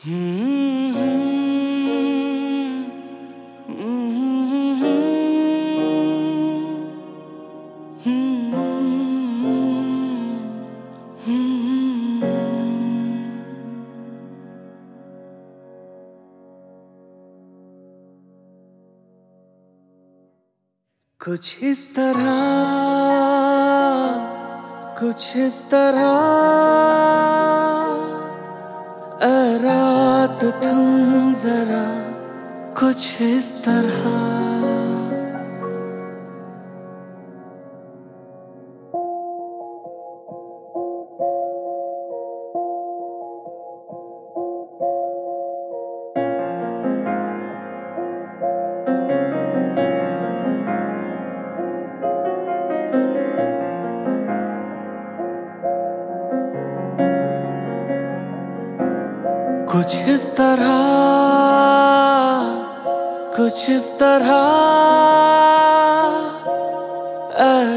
कुछ इस तरह कुछ इस तरह। जरा कुछ इस तरह। कुछ इस तरह, कुछ इस तरह।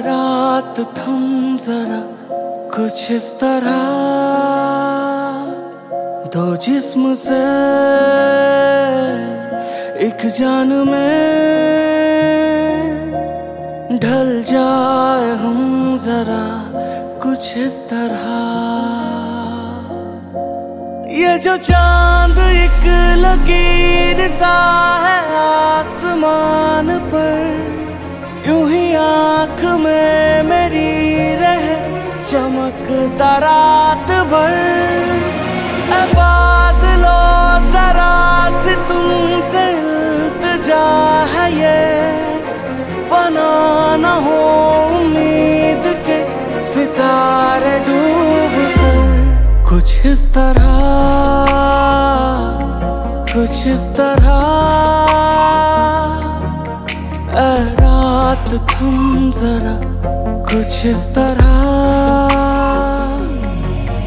रात थम जरा, कुछ इस तरह। दो जिस्म से एक जान में ढल जाए हम जरा, कुछ इस तरह। ये जो चाँद एक लकीर सा है आसमान पर, यूँ ही आँख में मेरी रह चमकता रात भर। बादलो इल्तजा है हो उम्मीद के सितारे डूब कुछ इस तरह कुछ इस तरह रात तुम जरा कुछ इस तरह।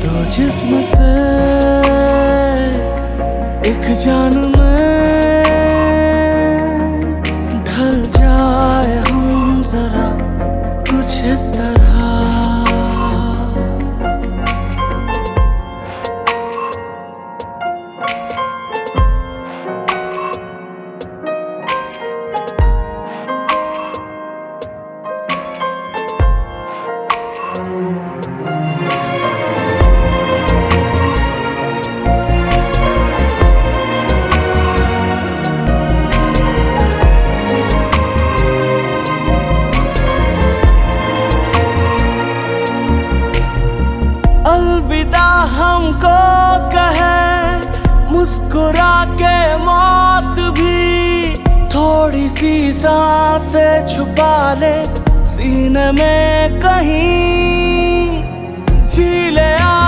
तो जिसम से एक जान थोड़ी सी छुपा ले सीन में कहीं झीले एक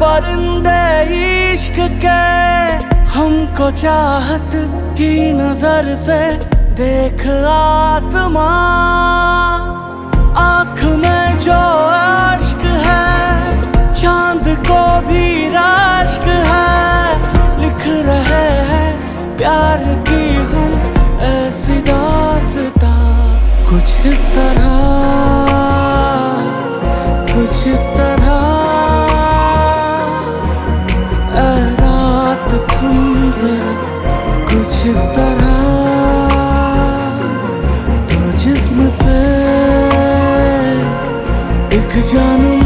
परिंदे इश्क के हमको चाहत की नज़र से देख आसमां। आँख में जो आश्क है, चाँद को भी राश्क है। लिख रहे हैं प्यार की हम ऐसी दासता। कुछ इस तरह एक जानू